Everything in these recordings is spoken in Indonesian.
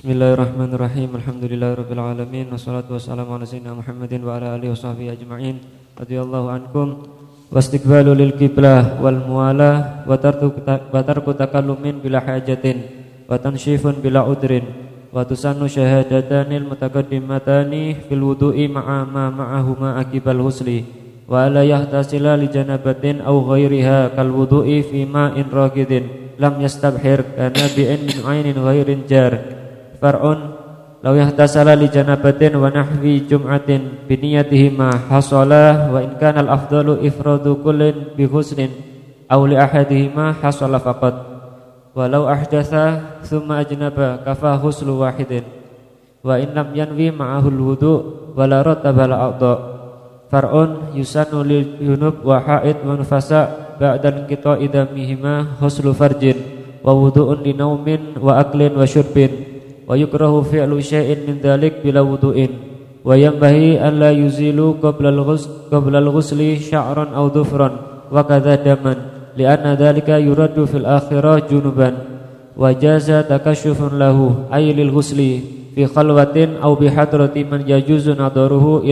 Bismillahirrahmanirrahim. Alhamdulillahirabbil wassalatu wassalamu ala sayyidina Muhammadin wa ala alihi washabbihi ajma'in. Radhiyallahu ankum. Wastiqbalu lil qiblah wal muwalah wa tarku takallumin bila hajatin wa tanshifun bila udrin wa tusannu syahadatanil mutaqaddimatani fil wudu'i ma'a ma ma'ahuma akibal husli wa la yahtasila li janabatin aw ghairiha kal wudu'i fi ma'in raqidin lam yastabhir kana bi'in min 'ainin ghairin jar far'un law yahtasala li janabatin wa nahwi jum'atin bi ma hasala wa in kana al afdalu ifradu kullin bi husnin aw li ahadihima hasala faqat. Walau ahdatha thumma ajnaba kafa huslu wahidin. Wa in lam yanwi ma'ahul wudu wala rataba al a'dha far'un yusannu lil junub wa haid wa nufasa ba'da qita'i damihima farjin wa wudu'un li naumin wa aklin wa syurbin wa yukrahu fi'lu syai'in min dhalik bila wudu'in wa yanbahi an la yuzilu qabla al-ghusl qabla al-ghusli sya'ran aw dhufran wa kadha daman li'anna dhalika yuraddu fil akhirah junuban wa jaza takashufun lahu ay lil ghusli fi khalwatin aw bi hadrati man yajuzu nadaruhu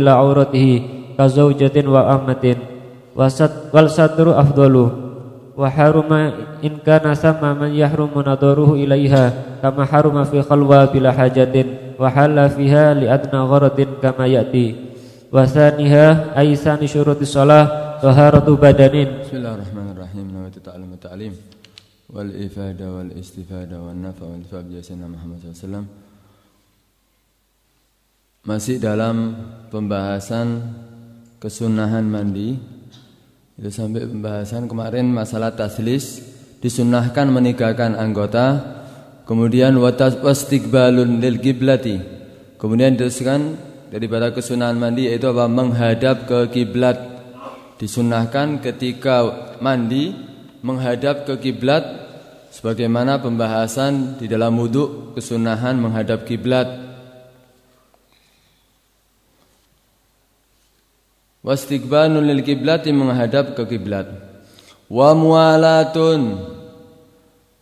wa haruma in kana sama man yahrumu nadaruhu ilaiha kama haruma fi khalwa bila hajatin wa halla fiha li adna gharadin kama yati. Wa thaniha ay sani syuruti shalah taharatu badanin. Bismillahirrahmanirrahim. Wa ta'alim ta'lim. Wal ifada wal istifada wan nafa wal intifa bi Muhammad sallallahu masih dalam pembahasan kesunahan mandi itu sampai pembahasan kemarin masalah taslis disunahkan meninggalkan anggota, kemudian wastiqbalun lil kiblati. Kemudian diteruskan daripada kesunahan mandi yaitu apa? menghadap ke kiblat. Disunahkan ketika mandi menghadap ke kiblat sebagaimana pembahasan di dalam wudhu kesunahan menghadap kiblat. Wastiqbalun lil kiblati menghadap ke kiblat. Wa mualatun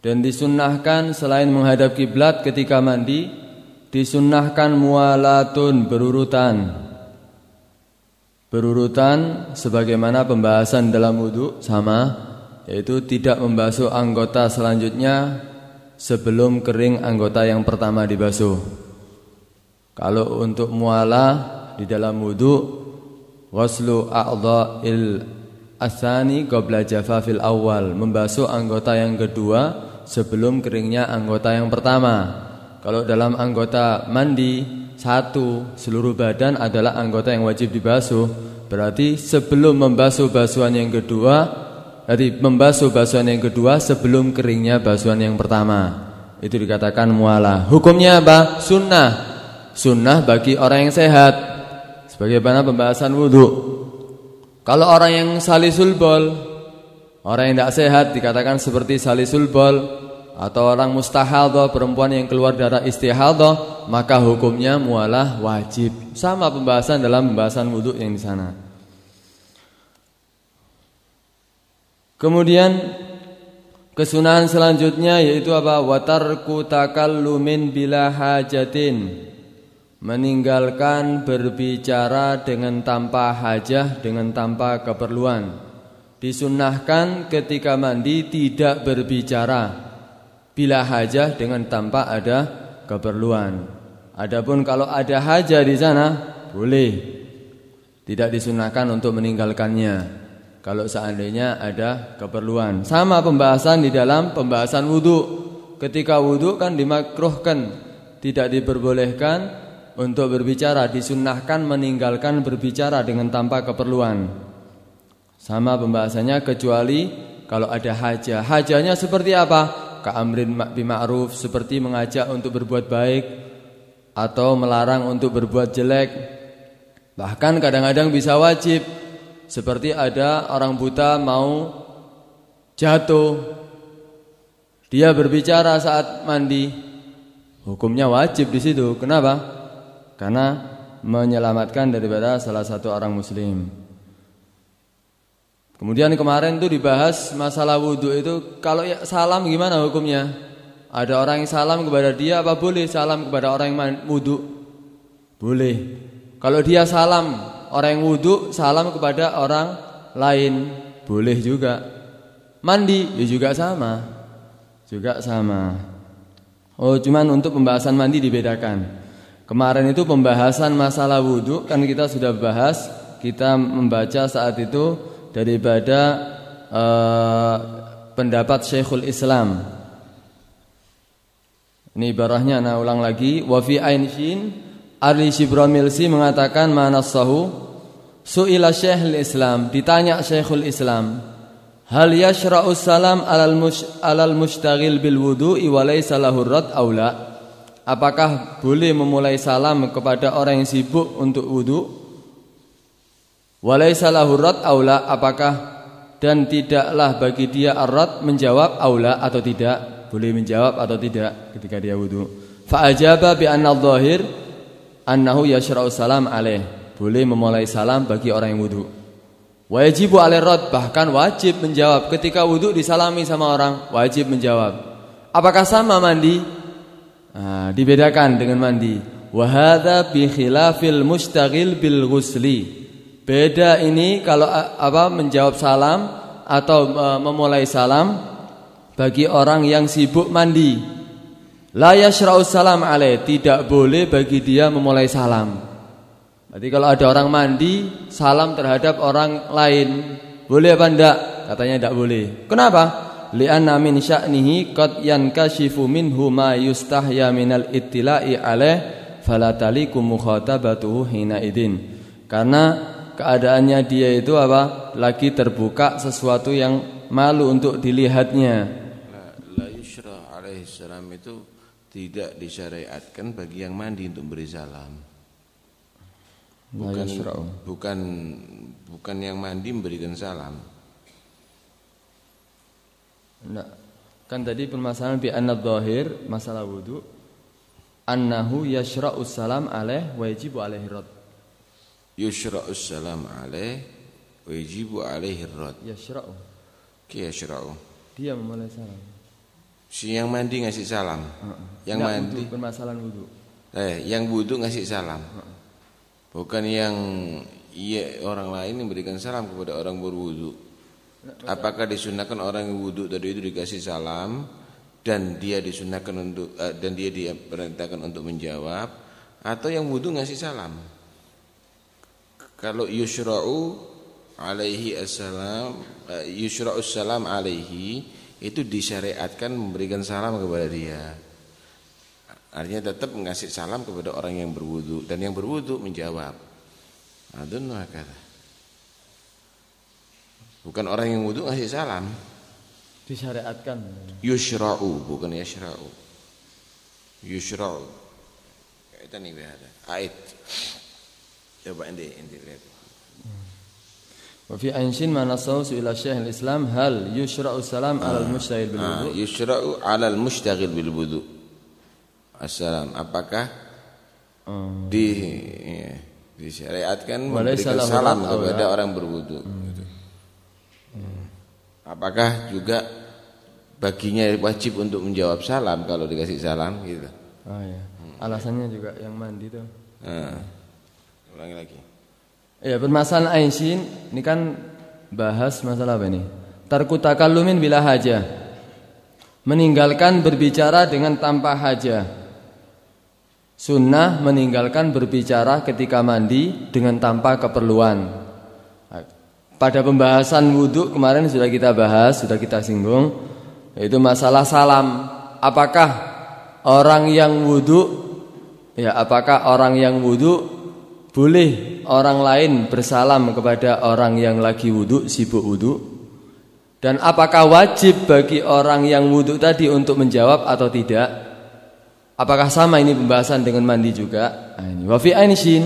dan disunnahkan selain menghadap kiblat ketika mandi disunnahkan mualatun berurutan. Berurutan sebagaimana pembahasan dalam wudhu sama yaitu tidak membasuh anggota selanjutnya sebelum kering anggota yang pertama dibasuh. Kalau untuk mualah di dalam wudhu Waslu a'dha'il asani qabla jafafil awal. Membasuh anggota yang kedua sebelum keringnya anggota yang pertama. Kalau dalam anggota mandi Satu, seluruh badan adalah anggota yang wajib dibasuh. Berarti sebelum membasuh basuhan yang kedua Jadi membasuh basuhan yang kedua sebelum keringnya basuhan yang pertama. Itu dikatakan mualah. Hukumnya apa? Sunnah. Sunnah bagi orang yang sehat Sebagaimana pembahasan wudhu Kalau orang yang salisul bol Orang yang tidak sehat dikatakan seperti salisul bol Atau orang mustahadah Perempuan yang keluar darah istihadah Maka hukumnya mualah wajib. Sama pembahasan dalam pembahasan wudhu yang di sana. Kemudian Kesunahan selanjutnya yaitu apa? Watarku takallumin bila hajatin meninggalkan berbicara dengan tanpa hajah dengan tanpa keperluan. Disunnahkan ketika mandi tidak berbicara bila hajah dengan tanpa ada keperluan. Adapun kalau ada hajah di sana boleh. Tidak disunahkan untuk meninggalkannya kalau seandainya ada keperluan. Sama pembahasan di dalam pembahasan wudhu. Ketika wudhu kan dimakruhkan tidak diperbolehkan untuk berbicara disunnahkan meninggalkan berbicara dengan tanpa keperluan. Sama pembahasannya kecuali kalau ada hajah. Hajahnya seperti apa? Ka'amrin bima'ruf seperti mengajak untuk berbuat baik atau melarang untuk berbuat jelek. Bahkan kadang-kadang bisa wajib. Seperti ada orang buta mau jatuh. Dia berbicara saat mandi. Hukumnya wajib di situ. Kenapa? Karena menyelamatkan daripada salah satu orang muslim. Kemudian kemarin itu dibahas masalah wudhu itu kalau ya salam gimana hukumnya? Ada orang yang salam kepada dia apa boleh salam kepada orang yang wudhu? Boleh. Kalau dia salam orang yang wudhu salam kepada orang lain boleh juga. Mandi ya juga sama. Juga sama. Oh, cuman untuk pembahasan mandi dibedakan. Kemarin itu pembahasan masalah wudhu kan kita sudah bahas, kita membaca saat itu daripada uh, pendapat Syekhul Islam. Ini ibarahnya nah ulang lagi. Wa fi ainshin Ali Shibramilsi mengatakan manasahu suila Syekhul Islam ditanya Syekhul Islam hal yashra'u salam alal mush, alal mustaghil bil wudu'i wa laysa lahu rad apakah boleh memulai salam kepada orang yang sibuk untuk wudu wa laysa lahu rad aw la apakah dan tidaklah bagi dia arad menjawab aula atau tidak boleh menjawab atau tidak ketika dia wudu. Fa ajaba bi anna dhahir annahu yashra'u salam alaih. Boleh memulai salam bagi orang yang wudu. Wajibu rad bahkan wajib menjawab ketika wudu disalami sama orang, wajib menjawab. Apakah sama mandi? Nah, dibedakan dengan mandi. Wa hadza bi khilafil mustaghil bil ghusli. Beda ini kalau apa menjawab salam atau uh, memulai salam bagi orang yang sibuk mandi. La yashra'u salam alaih, tidak boleh bagi dia memulai salam. Berarti kalau ada orang mandi, salam terhadap orang lain, boleh apa enggak? Katanya tidak boleh. Kenapa? Li'anna min sya'nihi qad yankashifu minhu ma yustahya minal ittila'i alaih fala taliku mukhatabatuhu hina idin. Karena keadaannya dia itu apa? Lagi terbuka sesuatu yang malu untuk dilihatnya itu tidak disyariatkan bagi yang mandi untuk beri salam. Bukan bukan bukan yang mandi memberikan salam. Nah, kan tadi permasalahan bi anna dhahir masalah wudu annahu yashra'u salam alaih wa yajibu alaihi rad. Yushra'u salam alaih wa yajibu alaihi rad. Yashra'u. Ki yashra'u. Dia memulai salam. Si yang mandi ngasih salam. Uh, yang Nggak mandi wudu, permasalahan wudu. Eh, yang wudu ngasih salam. Uh. Bukan yang iya orang lain yang berikan salam kepada orang berwudu. Apakah disunahkan orang yang wudu tadi itu dikasih salam dan dia disunahkan untuk uh, dan dia diperintahkan untuk menjawab atau yang wudu ngasih salam? Kalau yusra'u alaihi assalam uh, yusra'u salam alaihi itu disyariatkan memberikan salam kepada dia. Artinya tetap mengasih salam kepada orang yang berwudu dan yang berwudu menjawab. Adun kata. Bukan orang yang wudhu ngasih salam. Disyariatkan. Yusra'u bukan yasra'u. Yusra'u. Kaitan ini bihada. Ait. Coba ini ini lihat. Hmm. Wafi anshin mana nasaw ila Syekh islam hal yusra'u salam 'ala al-mushtahil ah. bil wudu. Ah, yusra'u 'ala al-mushtahil bil wudu. Assalam. Apakah hmm. di ya, disyariatkan memberikan salam kepada orang berwudu? Hmm apakah juga baginya wajib untuk menjawab salam kalau dikasih salam gitu oh, ya. alasannya juga yang mandi tuh nah, ulangi lagi Ya permasalahan Aisyin ini kan bahas masalah apa ini? Tarku takallumin bila haja. Meninggalkan berbicara dengan tanpa haja. Sunnah meninggalkan berbicara ketika mandi dengan tanpa keperluan. Pada pembahasan wudhu kemarin sudah kita bahas, sudah kita singgung, yaitu masalah salam. Apakah orang yang wudhu, ya apakah orang yang wudhu boleh orang lain bersalam kepada orang yang lagi wudhu, sibuk wudhu? Dan apakah wajib bagi orang yang wudhu tadi untuk menjawab atau tidak? Apakah sama ini pembahasan dengan mandi juga? Nah, wafi ainshin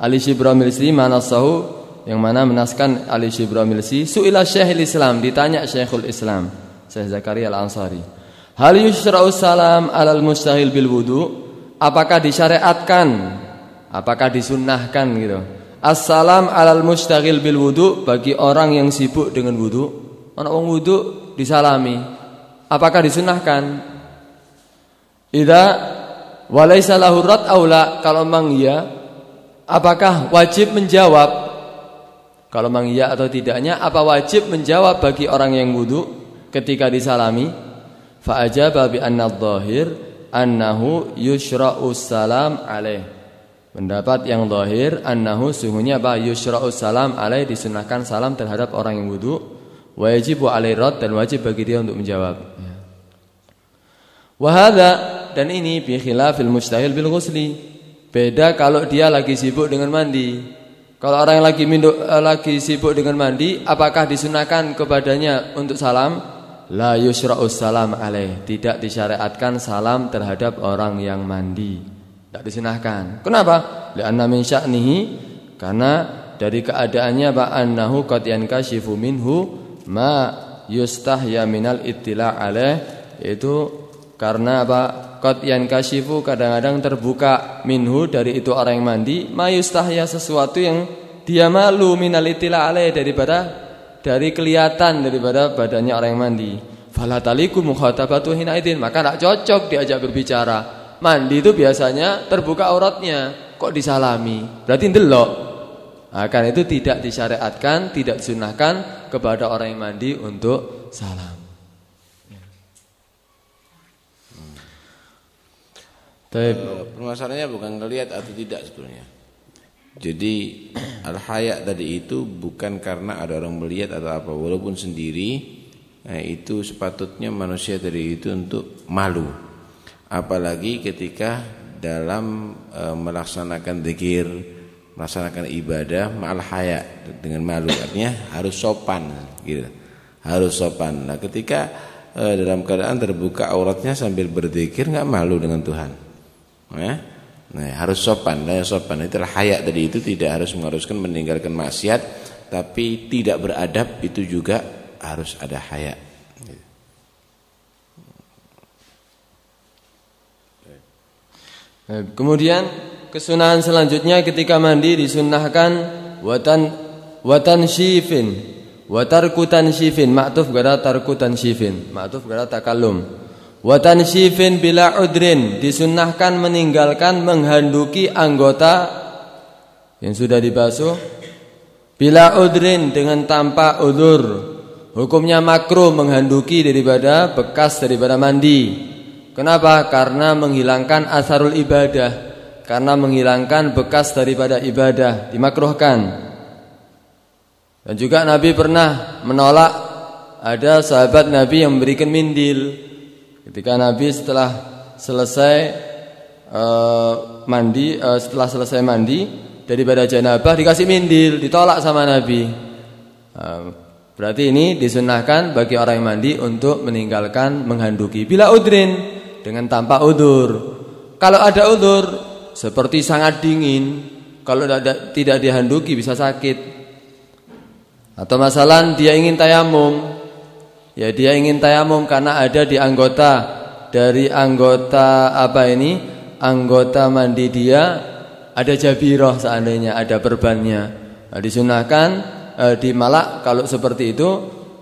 Ali Shibramilsi manasahu yang mana menaskan Ali Shibramilsi suila Syekhul Islam ditanya Syekhul Islam Syekh Zakaria Al-Ansari Hal yusra'u salam alal mustahil bil wudu apakah disyariatkan Apakah disunnahkan gitu? Assalam alal mustaghil bil wudu bagi orang yang sibuk dengan wudu. Orang wong wudu disalami. Apakah disunnahkan? Idza walaysa lahu rad aula kalau memang iya apakah wajib menjawab kalau memang iya atau tidaknya apa wajib menjawab bagi orang yang wudu ketika disalami? Fa ajaba bi anna dhahir annahu yushra'u salam alaih. Pendapat yang zahir annahu sungguhnya apa? Yushra'u salam alaih disunahkan salam terhadap orang yang wudu wajib alai rad dan wajib bagi dia untuk menjawab. Wahada dan ini bi khilafil mustahil bil ghusli. Beda kalau dia lagi sibuk dengan mandi. Kalau orang yang lagi minduk, eh, lagi sibuk dengan mandi, apakah disunahkan kepadanya untuk salam? La yusra'us salam alaih. Tidak disyariatkan salam terhadap orang yang mandi. Tidak disunahkan. Kenapa? Lianna min sya'nihi karena dari keadaannya ba annahu qad yankashifu minhu ma yustahya minal ittila' alaih yaitu karena apa? Qad yankashifu kadang-kadang terbuka minhu dari itu orang yang mandi, mayustahya sesuatu yang dia malu minalitila alaih daripada dari kelihatan daripada badannya orang yang mandi. Fala taliku mukhatabatu hinaidin, maka tidak cocok diajak berbicara. Mandi itu biasanya terbuka auratnya, kok disalami? Berarti ndelok. Nah, karena itu tidak disyariatkan, tidak disunahkan kepada orang yang mandi untuk salam. Tapi permasalahannya bukan ngelihat atau tidak sebetulnya. Jadi al-haya tadi itu bukan karena ada orang melihat atau apa, walaupun sendiri nah itu sepatutnya manusia dari itu untuk malu. Apalagi ketika dalam e, melaksanakan zikir, melaksanakan ibadah mal haya dengan malu artinya harus sopan gitu. Harus sopan. Nah, ketika e, dalam keadaan terbuka auratnya sambil berzikir nggak malu dengan Tuhan. Ya. Nah, harus sopan, dan sopan. Itu haya tadi. Itu tidak harus mengharuskan meninggalkan maksiat, tapi tidak beradab itu juga harus ada haya. Kemudian kesunahan selanjutnya ketika mandi disunahkan watan watan shifin watarkutan shifin maktuf gara tarkutan shifin maktuf gara takalum Watan syifin bila udrin disunahkan meninggalkan menghanduki anggota yang sudah dibasuh bila udrin dengan tanpa udur. Hukumnya makruh menghanduki daripada bekas daripada mandi. Kenapa? Karena menghilangkan asarul ibadah, karena menghilangkan bekas daripada ibadah dimakruhkan. Dan juga Nabi pernah menolak ada sahabat Nabi yang memberikan mindil Ketika Nabi setelah selesai uh, mandi, uh, setelah selesai mandi daripada janabah dikasih mindil, ditolak sama Nabi. Uh, berarti ini disunahkan bagi orang yang mandi untuk meninggalkan menghanduki bila udrin dengan tanpa udur. Kalau ada udur seperti sangat dingin, kalau tidak, tidak dihanduki bisa sakit. Atau masalah dia ingin tayamum, Ya dia ingin tayamum karena ada di anggota dari anggota apa ini? Anggota mandi dia ada jabiroh seandainya ada perbannya. Nah, disunahkan eh, di malak kalau seperti itu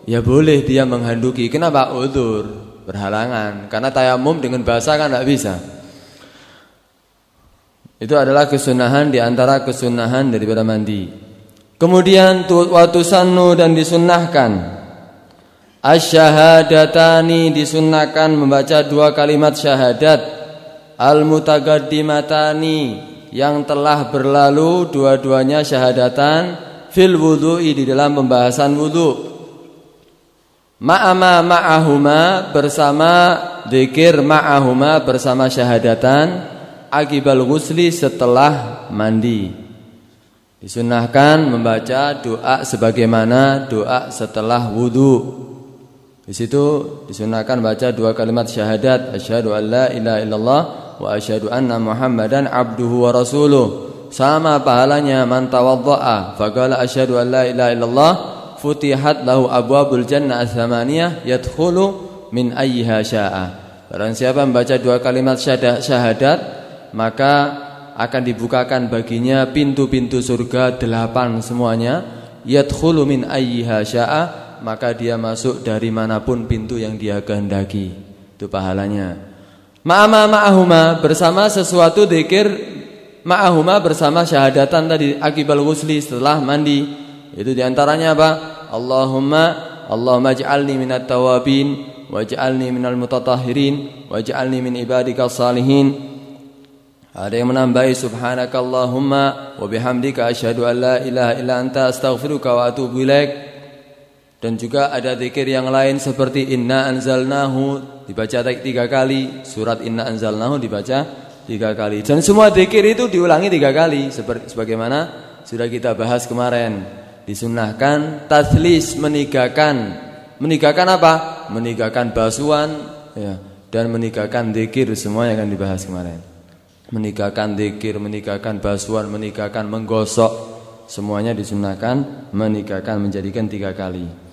ya boleh dia menghanduki. Kenapa? Udur, berhalangan. Karena tayamum dengan bahasa kan tidak bisa. Itu adalah kesunahan di antara kesunahan daripada mandi. Kemudian waktu sanu dan disunahkan Asyahadatani disunahkan membaca dua kalimat syahadat. Al-mutagaddimatani yang telah berlalu dua-duanya syahadatan fil wudhu'i di dalam pembahasan wudhu Ma'ama ma'ahuma bersama zikir ma'ahuma bersama syahadatan akibal ghusli setelah mandi. Disunahkan membaca doa sebagaimana doa setelah wudhu di situ disunahkan baca dua kalimat syahadat asyhadu an la ilaha illallah wa asyhadu anna muhammadan abduhu wa rasuluh. Sama pahalanya man tawaddaa faqala asyhadu an la ilaha illallah futihat lahu abwabul jannah ats-tsamaniyah yadkhulu min ayyiha syaa. Barang siapa membaca dua kalimat syahadat maka akan dibukakan baginya pintu-pintu surga delapan semuanya yadkhulu min ayyiha syaa maka dia masuk dari mana pun pintu yang dia kehendaki. Itu pahalanya. Ma'ama ma'ahuma bersama sesuatu dikir ma'ahuma bersama syahadatan tadi akibal ghusli setelah mandi. Itu di antaranya apa? Allahumma Allahumma ij'alni minat tawabin waj'alni minal mutatahhirin waj'alni min ibadika salihin. Ada yang menambahi subhanakallahumma wa bihamdika asyhadu an la ilaha illa anta astaghfiruka wa atubu ilaik. Dan juga ada zikir yang lain seperti inna anzalnahu dibaca tiga kali, surat inna anzalnahu dibaca tiga kali. Dan semua zikir itu diulangi tiga kali seperti sebagaimana sudah kita bahas kemarin. Disunahkan taslis meninggalkan meninggalkan apa? Meninggalkan basuhan ya, dan meninggalkan zikir semua yang akan dibahas kemarin. Meninggalkan zikir, meninggalkan basuhan, meninggalkan menggosok semuanya disunahkan meninggalkan menjadikan tiga kali.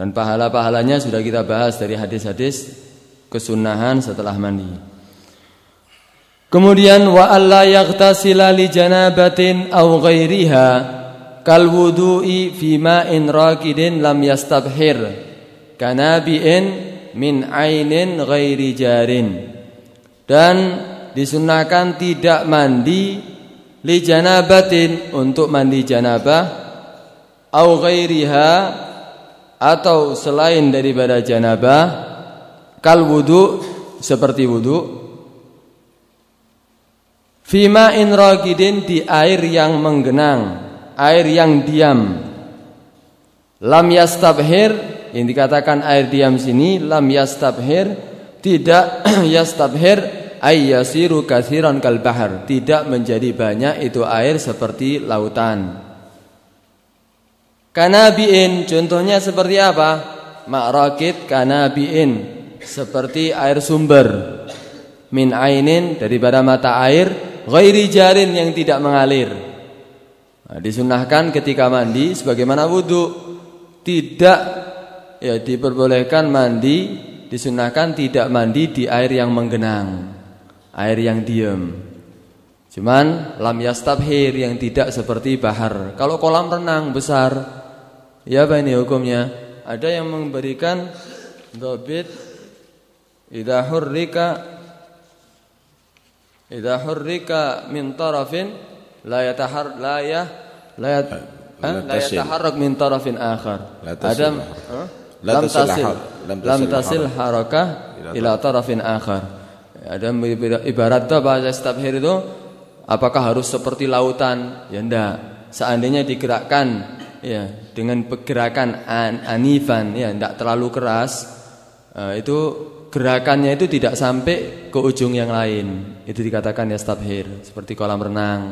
Dan pahala-pahalanya sudah kita bahas dari hadis-hadis kesunahan setelah mandi. Kemudian wa alla yaghtasila li janabatin aw ghairiha kal wudu'i fi ma'in raqidin lam yastabhir kanabi'in min ainin ghairi jarin. Dan disunahkan tidak mandi li janabatin untuk mandi janabah au ghairiha atau selain daripada janabah kal wudu seperti wudu. Fima in ragidin di air yang menggenang air yang diam. Lam yastabhir yang dikatakan air diam sini lam yastabhir tidak yastabhir ay yasiru kathiran kal bahar. Tidak menjadi banyak itu air seperti lautan Kanabiin contohnya seperti apa? Ma'rakid kanabiin seperti air sumber min ainin daripada mata air ghairi jarin yang tidak mengalir. Nah, disunahkan ketika mandi sebagaimana wudhu tidak ya diperbolehkan mandi disunahkan tidak mandi di air yang menggenang, air yang diam. Cuman lam yastabhir yang tidak seperti bahar. Kalau kolam renang besar Ya apa ini hukumnya? Ada yang memberikan dobit idza hurrika idza hurrika min tarafin la yatahar la ya la yat la yataharrak min tarafin akhar. Ada lam tasil lam tasil harakah ila tarafin akhar. Ada ibarat bahasa istabhir itu apakah harus seperti lautan? Ya enggak. Seandainya digerakkan ya dengan pergerakan an anifan ya tidak terlalu keras uh, itu gerakannya itu tidak sampai ke ujung yang lain. Itu dikatakan ya stabhir seperti kolam renang.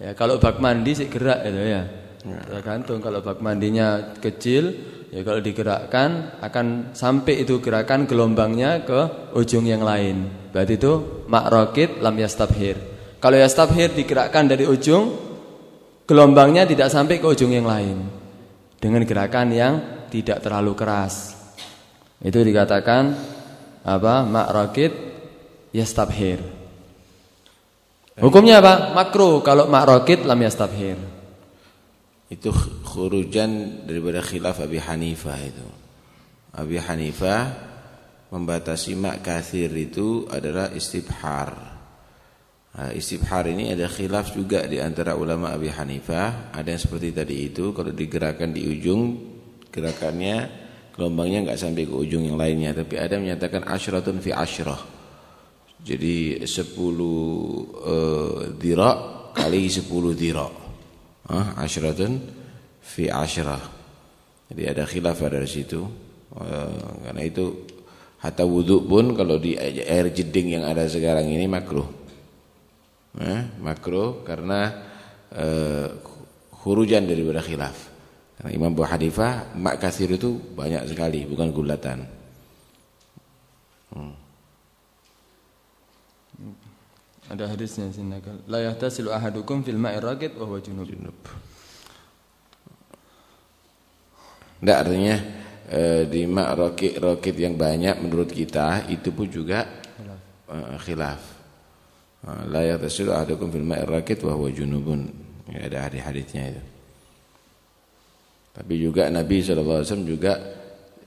Ya kalau bak mandi sih gerak itu ya. Tergantung kalau bak mandinya kecil ya kalau digerakkan akan sampai itu gerakan gelombangnya ke ujung yang lain. Berarti itu makrokit lam yastabhir. Kalau yastabhir digerakkan dari ujung gelombangnya tidak sampai ke ujung yang lain dengan gerakan yang tidak terlalu keras. Itu dikatakan apa? Makrakit yastabhir. Hukumnya apa? Makruh kalau makrakit lam yastabhir. Itu khurujan daripada khilaf Abi Hanifah itu. Abi Hanifah membatasi mak kathir itu adalah istibhar. Nah, istibhar ini ada khilaf juga di antara ulama Abi Hanifah. Ada yang seperti tadi itu, kalau digerakkan di ujung, gerakannya gelombangnya enggak sampai ke ujung yang lainnya. Tapi ada yang menyatakan ashratun fi ashrah. Jadi 10 uh, dira kali 10 dira. Ah, ashratun fi ashrah. Jadi ada khilaf dari situ. Uh, karena itu hatta wudhu pun kalau di air jeding yang ada sekarang ini makruh eh, makruh karena eh, hurujan daripada khilaf. Karena Imam Abu Hanifah mak kasir itu banyak sekali, bukan gulatan. Hmm. Ada hadisnya sini. La yahtasilu ahadukum fil ma'i raqid wa huwa junub. junub. Tidak artinya eh, di mak rokit rokit yang banyak menurut kita itu pun juga khilaf. Eh, khilaf. La yaghtasilu ahadukum fil ma'ir rakit wa huwa junubun. Ya, ada hadis-hadisnya itu. Tapi juga Nabi SAW juga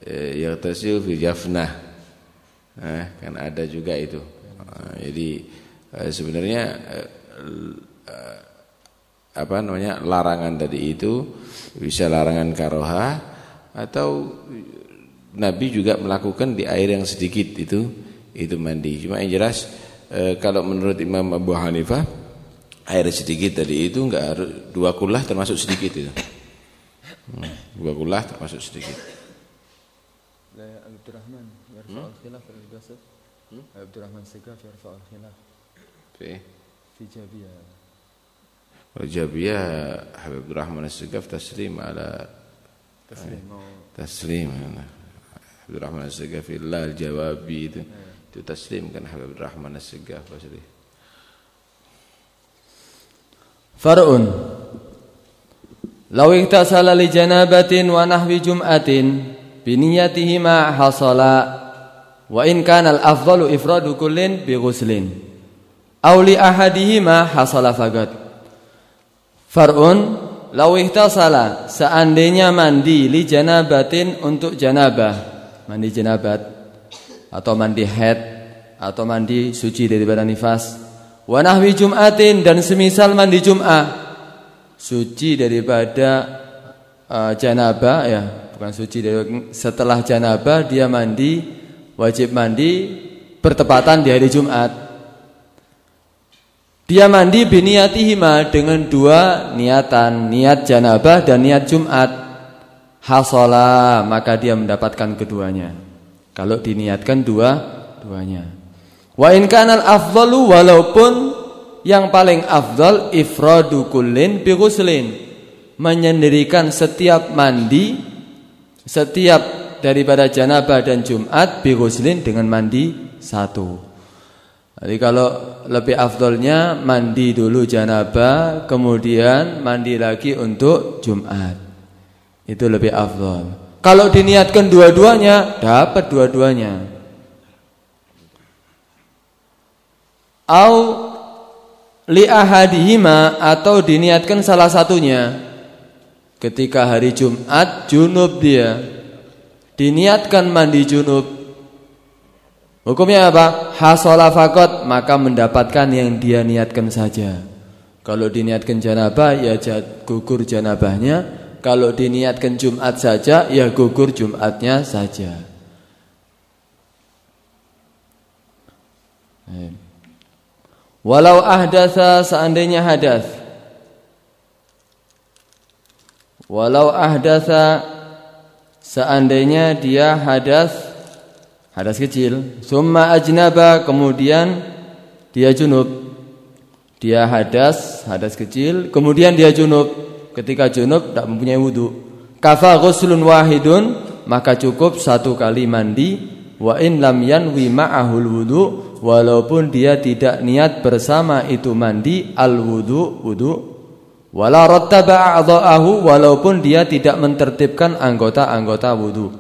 eh, yaghtasilu fi jafnah. Nah, kan ada juga itu. Nah, jadi eh, sebenarnya eh, eh, apa namanya larangan tadi itu bisa larangan karoha atau Nabi juga melakukan di air yang sedikit itu itu mandi. Cuma yang jelas kalau menurut Imam Abu Hanifah air sedikit tadi itu enggak harus dua kulah termasuk sedikit itu. Hmm, dua kulah termasuk sedikit. Abdurrahman yarfa al-khilaf al-basat. Abdurrahman Segaf yarfa al-khilaf. Fi fi Jabiyah. Jabiyah Habib Abdurrahman Segaf taslim ala taslim taslim Abdurrahman Segaf illa al-jawabi itu itu taslim kan Habib Abdurrahman Segaf asli. Far'un. Law iktasala li janabatin wa nahwi jum'atin biniyatihi ma hasala wa in kana al afdalu ifradu kullin bi ghuslin aw li ahadihima hasala faqat. Far'un. Law ihtasala seandainya mandi li janabatin untuk janabah. Mandi janabat atau mandi haid atau mandi suci daripada nifas. Wa nahwi jum'atin dan semisal mandi Jum'ah. Suci daripada uh, janabah ya. Bukan suci dari setelah janabah dia mandi wajib mandi bertepatan di hari Jumat. Dia mandi biniyatihima dengan dua niatan niat janabah dan niat Jumat. Hasola maka dia mendapatkan keduanya kalau diniatkan dua duanya Wa in kanal afdalu walaupun yang paling afdal ifradu kullin bi menyendirikan setiap mandi setiap daripada janabah dan Jumat bi dengan mandi satu. Jadi kalau lebih afdolnya mandi dulu janabah kemudian mandi lagi untuk Jumat. Itu lebih afdol. Kalau diniatkan dua-duanya dapat dua-duanya. au li ahadihima atau diniatkan salah satunya. Ketika hari Jumat junub dia. Diniatkan mandi junub. Hukumnya apa? Hasala fakot maka mendapatkan yang dia niatkan saja. Kalau diniatkan janabah ya gugur janabahnya kalau diniatkan Jumat saja ya gugur Jumatnya saja. Walau ahdasa seandainya hadas. Walau ahdasa seandainya dia hadas hadas kecil. Summa ajnaba kemudian dia junub. Dia hadas hadas kecil kemudian dia junub ketika junub tak mempunyai wudu. Kafa ghuslun wahidun maka cukup satu kali mandi. Wa in lam yanwi ma'ahul wudu walaupun dia tidak niat bersama itu mandi al wudu wudu. Wala rattaba a'dha'ahu walaupun dia tidak mentertibkan anggota-anggota wudu.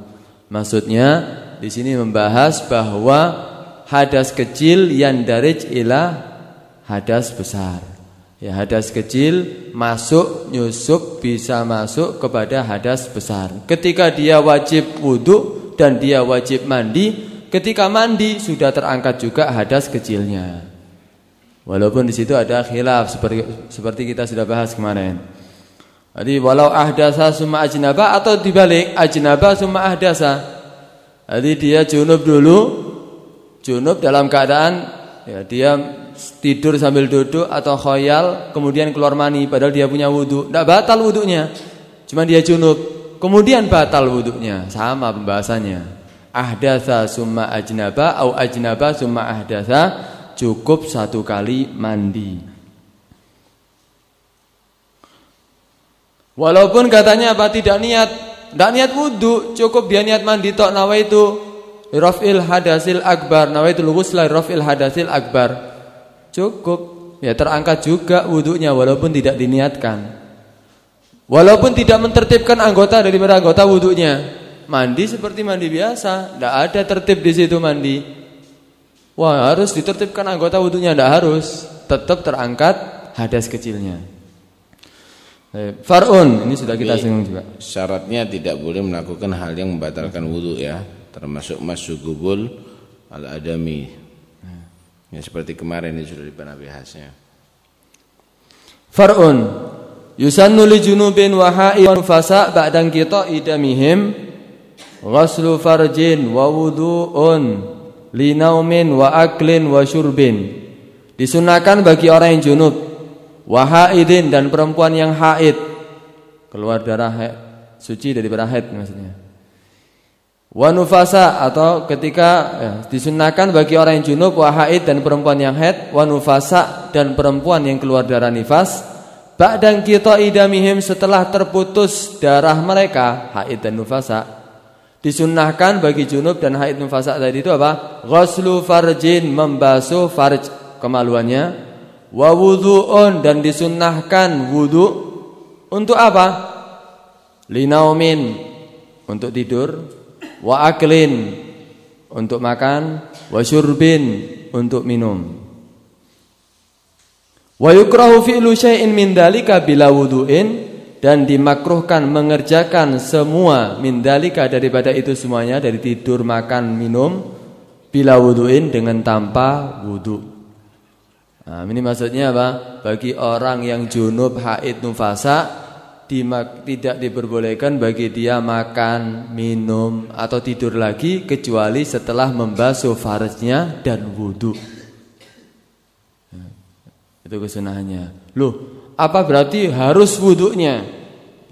Maksudnya di sini membahas bahwa hadas kecil yang darij ila hadas besar ya hadas kecil masuk nyusup bisa masuk kepada hadas besar ketika dia wajib wudu dan dia wajib mandi Ketika mandi sudah terangkat juga hadas kecilnya. Walaupun di situ ada khilaf seperti seperti kita sudah bahas kemarin. Jadi walau ahdasa summa ajnaba atau dibalik ajnaba summa ahdasa. Jadi dia junub dulu, junub dalam keadaan ya dia tidur sambil duduk atau khoyal kemudian keluar mani padahal dia punya wudhu. Tidak batal wudhunya, cuma dia junub. Kemudian batal wudhunya, sama pembahasannya ahdasa summa ajnaba au ajnaba summa ahdasa cukup satu kali mandi. Walaupun katanya apa tidak niat, tidak niat wudhu, cukup dia niat mandi tok nawaitu rafil hadasil akbar, nawaitu ghusla rafil hadasil akbar. Cukup. Ya terangkat juga wudhunya walaupun tidak diniatkan. Walaupun tidak mentertibkan anggota daripada anggota wudhunya mandi seperti mandi biasa, tidak ada tertib di situ mandi. Wah harus ditertibkan anggota wudhunya, tidak harus, tetap terangkat hadas kecilnya. Eh, Farun ini sudah kita singgung juga. Syaratnya tidak boleh melakukan hal yang membatalkan wudhu ya, termasuk masuk gubul al-adami. Ya seperti kemarin ini sudah pernah bahasnya. Far'un yusannu li junubin wa ha'in fasa ba'dan kita idamihim ghaslu farjin wa wudu'un li naumin wa aklin wa syurbin. Disunahkan bagi orang yang junub wa haidin dan perempuan yang haid keluar darah suci dari haid maksudnya. Wanufasa atau ketika ya, disunahkan bagi orang yang junub, wahid dan perempuan yang haid, wanufasa dan perempuan yang keluar darah nifas, ba'dan kita idamihim setelah terputus darah mereka, haid dan nufasa, disunahkan bagi junub dan haid nufasa tadi itu apa? Ghuslu farjin membasuh farj kemaluannya, wa wudhu'un dan disunahkan wudu untuk apa? Linaumin untuk tidur wa aklin untuk makan, wa syurbin untuk minum. Wa yukrahu fi'lu syai'in min dalika bila wudu'in dan dimakruhkan mengerjakan semua min dalika daripada itu semuanya dari tidur, makan, minum bila wudu'in dengan tanpa wudu. Nah, ini maksudnya apa? Bagi orang yang junub, haid, nufasa tidak diperbolehkan bagi dia makan, minum atau tidur lagi kecuali setelah membasuh farjnya dan wudhu. Ya, itu kesunahannya. Loh, apa berarti harus wudhunya?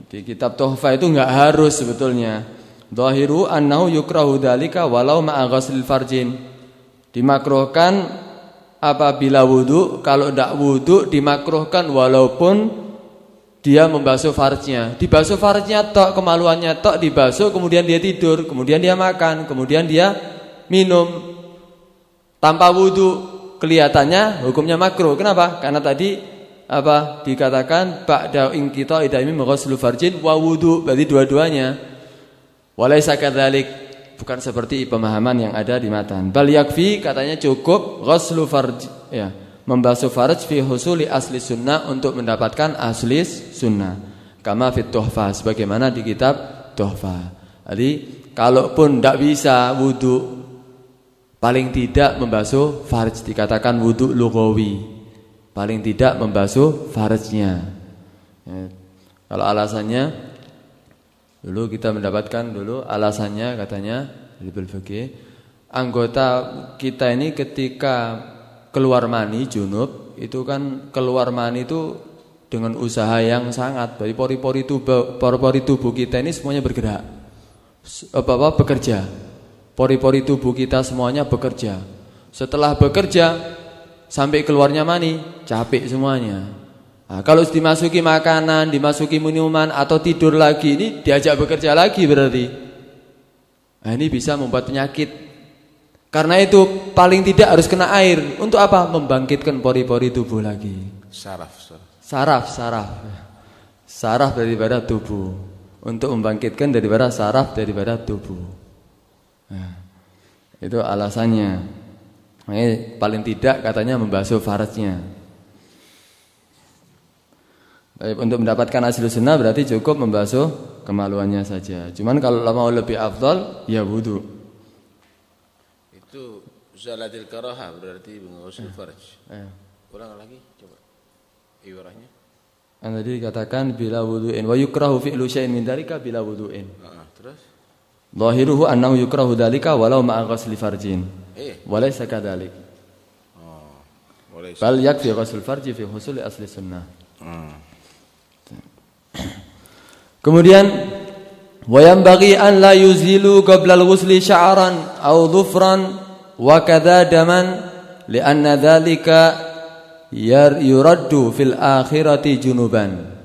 Di kitab Tuhfa itu enggak harus sebetulnya. Dhahiru annahu yukrahu dalika walau ma'a ghaslil farjin. Dimakruhkan apabila wudhu, kalau tidak wudhu dimakruhkan walaupun dia membasuh farjnya. Dibasuh farjnya tok, kemaluannya tok dibasuh, kemudian dia tidur, kemudian dia makan, kemudian dia minum tanpa wudhu. Kelihatannya hukumnya makruh. Kenapa? Karena tadi apa dikatakan ba'da kita idami maghsulu farjin wa wudhu, berarti dua-duanya. Walaysa kadzalik bukan seperti pemahaman yang ada di matan. Bal yakfi katanya cukup ghuslu farj ya membasuh farj fi husuli asli sunnah untuk mendapatkan asli sunnah. Kama fit sebagaimana di kitab tuhfa. Jadi kalaupun tidak bisa wudhu paling tidak membasuh farj dikatakan wudhu lugawi. Paling tidak membasuh farjnya. Ya. Kalau alasannya dulu kita mendapatkan dulu alasannya katanya anggota kita ini ketika keluar mani junub itu kan keluar mani itu dengan usaha yang sangat. Dari pori-pori tubuh pori-pori tubuh kita ini semuanya bergerak. Apa apa bekerja. Pori-pori tubuh kita semuanya bekerja. Setelah bekerja sampai keluarnya mani capek semuanya. Nah, kalau dimasuki makanan dimasuki minuman atau tidur lagi ini diajak bekerja lagi berarti. Nah, ini bisa membuat penyakit karena itu paling tidak harus kena air. Untuk apa? Membangkitkan pori-pori tubuh lagi. Saraf, saraf. Saraf, saraf. daripada tubuh. Untuk membangkitkan daripada saraf daripada tubuh. Nah, itu alasannya. Makanya paling tidak katanya membasuh farajnya. Untuk mendapatkan hasil sunnah berarti cukup membasuh kemaluannya saja. Cuman kalau mau lebih afdal ya wudhu. Salatil karaha berarti mengusul farj. Eh. Ulang lagi coba. Iwarahnya. Yang tadi dikatakan bila wudu'in wa yukrahu fi'lu syai'in min dalika bila wudu'in. Heeh, terus? Zahiruhu annahu yukrahu dalika walau ma'a ghusli farjin. Eh. Walaysa kadzalik. Oh. Walaysa. Bal yakfi ghusl farji fi husuli asli sunnah. Hmm. Kemudian wa yanbaghi an la yuzilu qabla al-ghusli sya'ran aw dhufran kadza daman li'anna dzalika yuraddu fil akhirati junuban.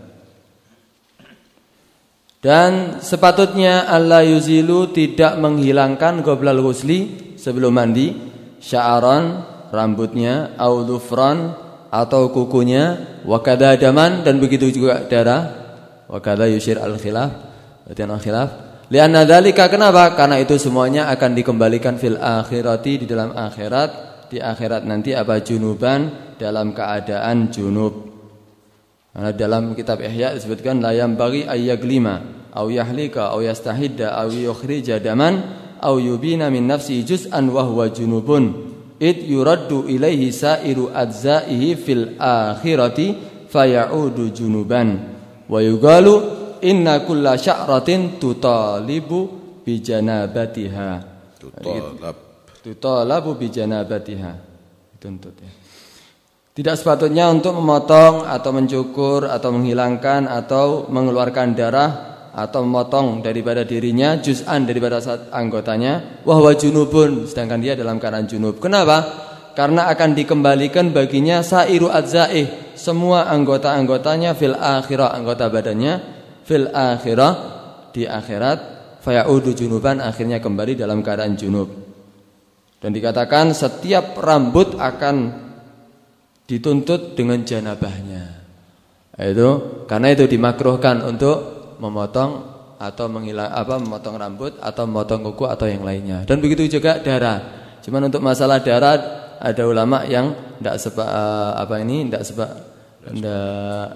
Dan sepatutnya Allah yuzilu tidak menghilangkan goblal husli sebelum mandi sya'aran rambutnya au atau kukunya. Wa daman dan begitu juga darah. Wa kadza yushir al khilaf al khilaf Lianna dzalika kenapa? Karena itu semuanya akan dikembalikan fil akhirati di dalam akhirat, di akhirat nanti apa junuban dalam keadaan junub. Karena dalam kitab Ihya disebutkan la bagi ayyaglima au yahlika au yastahidda au yukhrija daman au yubina min nafsi juz'an wa huwa junubun id yuraddu ilaihi sa'iru adzaihi fil akhirati fayaudu junuban wa yugalu inna kulla sya'ratin tutalibu bi janabatiha Tutalab. tutalabu bi janabatiha dituntut ya tidak sepatutnya untuk memotong atau mencukur atau menghilangkan atau mengeluarkan darah atau memotong daripada dirinya juz'an daripada anggotanya wahwa junubun sedangkan dia dalam keadaan junub. Kenapa? Karena akan dikembalikan baginya sairu adzaih semua anggota-anggotanya fil akhirah anggota badannya fil akhirah di akhirat fayaudu junuban akhirnya kembali dalam keadaan junub. Dan dikatakan setiap rambut akan dituntut dengan janabahnya. Itu karena itu dimakruhkan untuk memotong atau menghilang apa memotong rambut atau memotong kuku atau yang lainnya. Dan begitu juga darah. Cuman untuk masalah darah ada ulama yang tidak eh, apa ini tidak tidak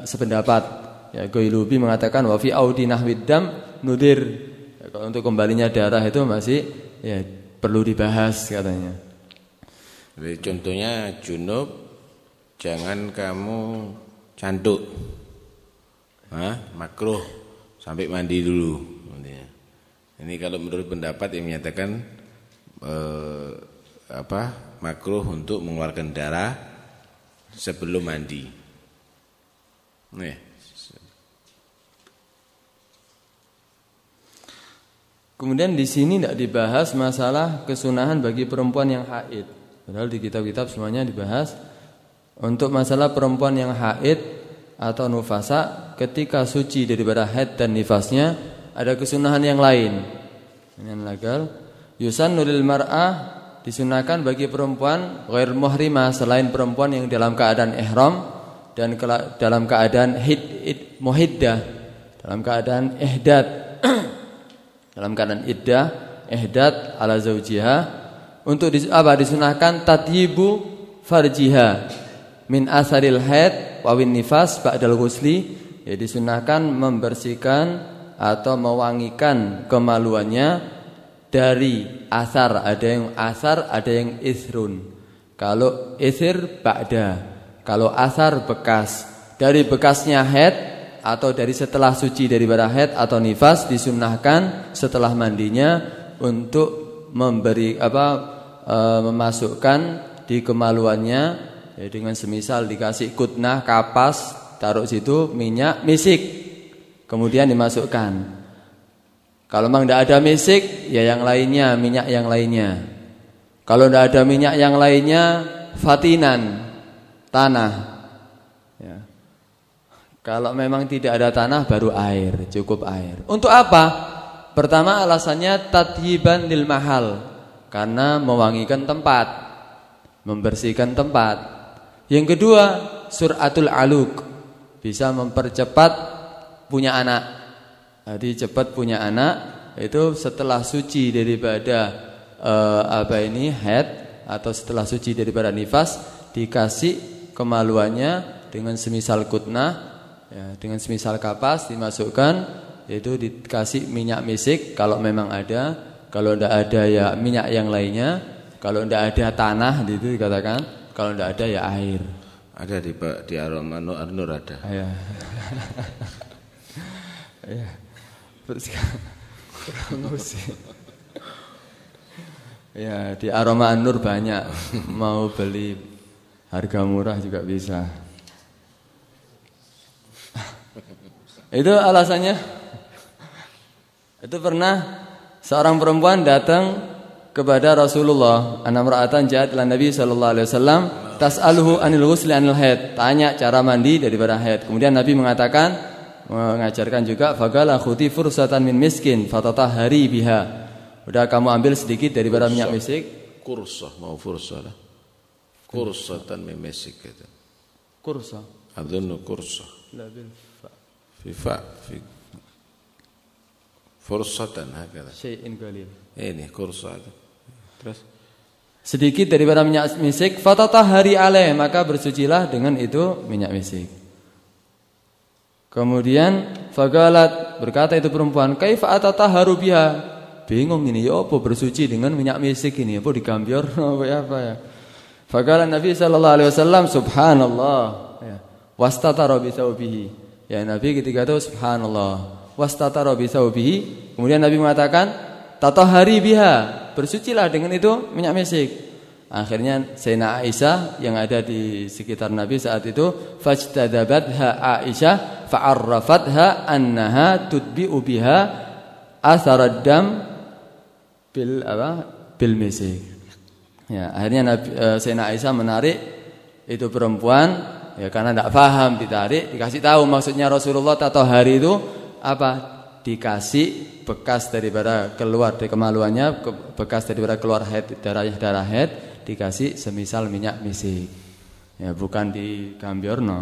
sependapat. Ya Goilubi mengatakan wa fi audi nahwidam nudir. Ya, kalau untuk kembalinya darah itu masih ya perlu dibahas katanya. Jadi contohnya junub jangan kamu cantuk. Hah? Makruh sampai mandi dulu. Ini kalau menurut pendapat yang menyatakan eh, apa? makruh untuk mengeluarkan darah sebelum mandi. Nih. Kemudian di sini tidak dibahas masalah kesunahan bagi perempuan yang haid. Padahal di kitab-kitab semuanya dibahas untuk masalah perempuan yang haid atau nufasa ketika suci daripada haid dan nifasnya ada kesunahan yang lain. Ini lagal yusan nuril mar'ah disunahkan bagi perempuan ghair muhrimah selain perempuan yang dalam keadaan ihram dan dalam keadaan hid, hid muhiddah dalam keadaan ihdad dalam keadaan iddah ihdad ala zaujiha untuk dis, apa disunahkan tatyibu farjiha min asaril haid wawin nifas ba'dal ghusli. Ya disunahkan membersihkan atau mewangikan kemaluannya dari asar. Ada yang asar ada yang isrun. Kalau isir ba'da. Kalau asar bekas. Dari bekasnya haid atau dari setelah suci dari haid atau nifas disunahkan setelah mandinya untuk memberi apa e, memasukkan di kemaluannya. Ya, dengan semisal dikasih kutnah kapas taruh situ minyak misik. Kemudian dimasukkan. Kalau memang tidak ada misik ya yang lainnya minyak yang lainnya. Kalau tidak ada minyak yang lainnya fatinan tanah. Kalau memang tidak ada tanah baru air cukup air. Untuk apa? Pertama alasannya tathiban lil mahal. Karena mewangikan tempat membersihkan tempat. Yang kedua, suratul aluk. Bisa mempercepat punya anak. Jadi cepat punya anak itu setelah suci daripada uh, apa ini head atau setelah suci daripada nifas dikasih kemaluannya dengan semisal kutnah ya, dengan semisal kapas dimasukkan yaitu dikasih minyak misik kalau memang ada kalau tidak ada ya minyak yang lainnya kalau tidak ada tanah itu dikatakan kalau tidak ada ya air. Ada di Pak di aroma Nur Nur ada. Ya. ya. Ya, di aroma Nur banyak. Mau beli harga murah juga bisa. Itu alasannya. Itu pernah seorang perempuan datang kepada Rasulullah. Anamra'atan ja'at ila Nabi sallallahu alaihi wasallam tas'aluhu anil ghusli anil haid. Tanya cara mandi daripada haid. Kemudian Nabi mengatakan mengajarkan juga fagala khuti fursatan min miskin fatatahari biha. Udah kamu ambil sedikit daripada minyak misik. Kursah mau fursah lah kursatan min misik kursa. Adunnu kursah la bil fi fa fi fursatan hakala syai'in qalil ini kursah itu Terus sedikit daripada minyak misik fatatahari alaih maka bersucilah dengan itu minyak misik. Kemudian fagalat berkata itu perempuan, "Kaifa atataharu biha?" bingung ini ya apa bersuci dengan minyak misik ini apa digambior apa ya apa ya. Fakala Nabi sallallahu alaihi wasallam subhanallah ya. Wastatara bi Ya Nabi ketika itu subhanallah wastatara bi Kemudian Nabi mengatakan tatahari biha bersucilah dengan itu minyak misik. Akhirnya Sayyidina Aisyah yang ada di sekitar Nabi saat itu fajtadabatha Aisyah fa'arrafatha annaha tutbi'u biha atharad dam bil apa bil misik. Ya, akhirnya Nabi uh, Sayyidina Aisyah menarik itu perempuan ya karena tidak paham ditarik dikasih tahu maksudnya Rasulullah atau hari itu apa dikasih bekas daripada keluar dari kemaluannya bekas daripada keluar head darah darah head dikasih semisal minyak misik. Ya, bukan di gambiorno.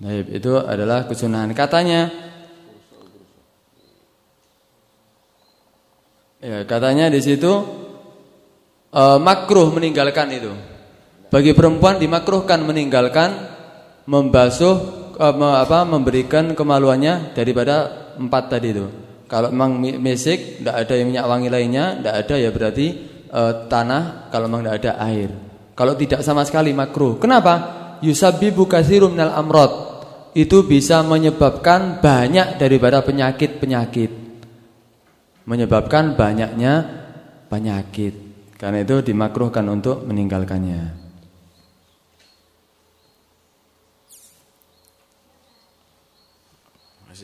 Nah, itu adalah kesunahan katanya. Ya, katanya di situ e, makruh meninggalkan itu. Bagi perempuan dimakruhkan meninggalkan membasuh e, me, apa memberikan kemaluannya daripada empat tadi itu. Kalau memang misik, tidak ada yang minyak wangi lainnya, tidak ada ya berarti e, tanah kalau memang tidak ada air. Kalau tidak sama sekali makruh. Kenapa? Yusabbibu katsirum minal amrod. Itu bisa menyebabkan banyak daripada penyakit-penyakit. Menyebabkan banyaknya penyakit. Karena itu dimakruhkan untuk meninggalkannya.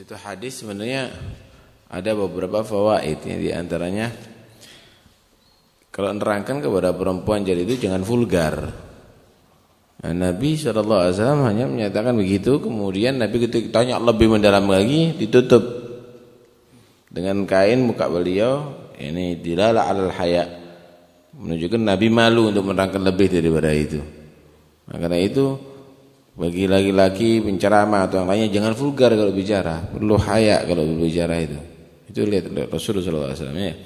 Mas itu hadis sebenarnya ada beberapa fawaid ya di antaranya kalau nerangkan kepada perempuan jadi itu jangan vulgar. Nah, Nabi SAW hanya menyatakan begitu. Kemudian Nabi ketika tanya lebih mendalam lagi ditutup dengan kain muka beliau. Ini dilala alal haya menunjukkan Nabi malu untuk menerangkan lebih daripada itu. Nah, karena itu bagi laki-laki penceramah atau yang lainnya jangan vulgar kalau bicara, perlu haya kalau berbicara itu. Itu lihat Rasulullah SAW ya.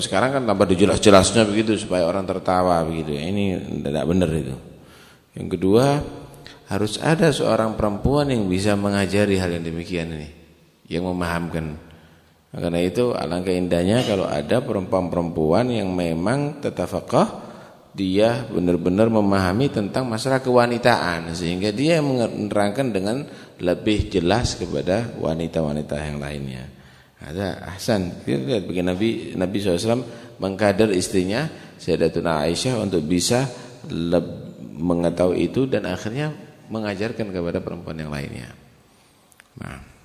Sekarang kan tambah dijelas-jelasnya begitu supaya orang tertawa begitu. Ini tidak benar itu. Yang kedua, harus ada seorang perempuan yang bisa mengajari hal yang demikian ini, yang memahamkan. Karena itu alangkah indahnya kalau ada perempuan-perempuan yang memang tetafaqah dia benar-benar memahami tentang masalah kewanitaan sehingga dia menerangkan dengan lebih jelas kepada wanita-wanita yang lainnya. Ada ahsan. Kita lihat bagaimana Nabi Nabi SAW mengkader istrinya Sayyidatuna Aisyah untuk bisa mengetahui itu dan akhirnya mengajarkan kepada perempuan yang lainnya. Nah.